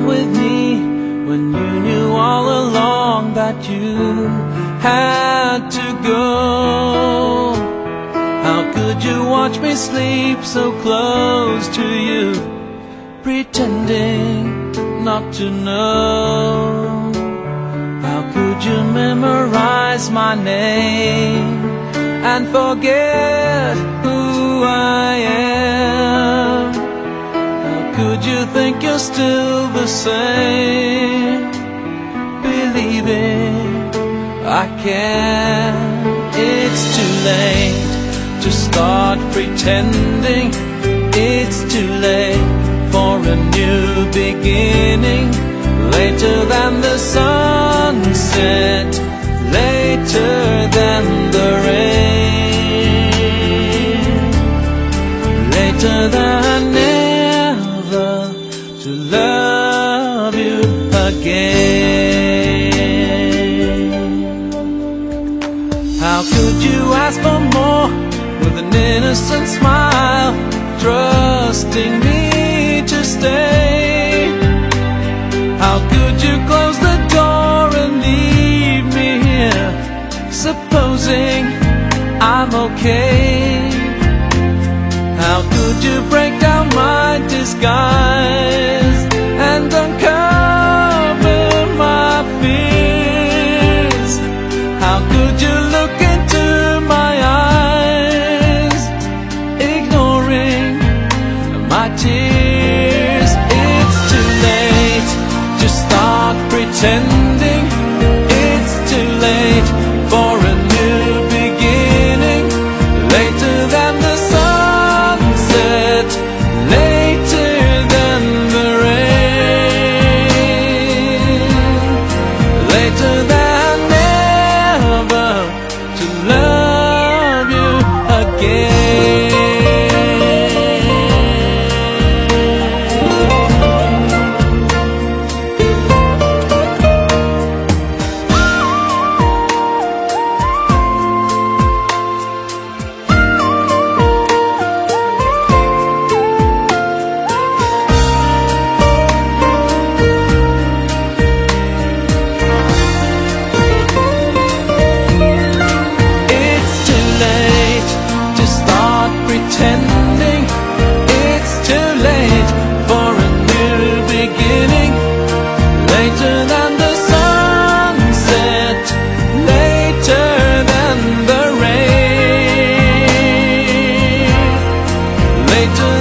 up with me when you knew all along that you had to go? How could you watch me sleep so close to you, pretending not to know? How could you memorize my name and forget who I am? How could you think you're still the same? Believing I can't, it's too late to start pretending. It's too late for a new beginning. Later than the sunset, later than the rain, later than innocent smile, trusting me to stay? How could you close the door and leave me here, supposing I'm okay? How could you break down my disguise? pretend I do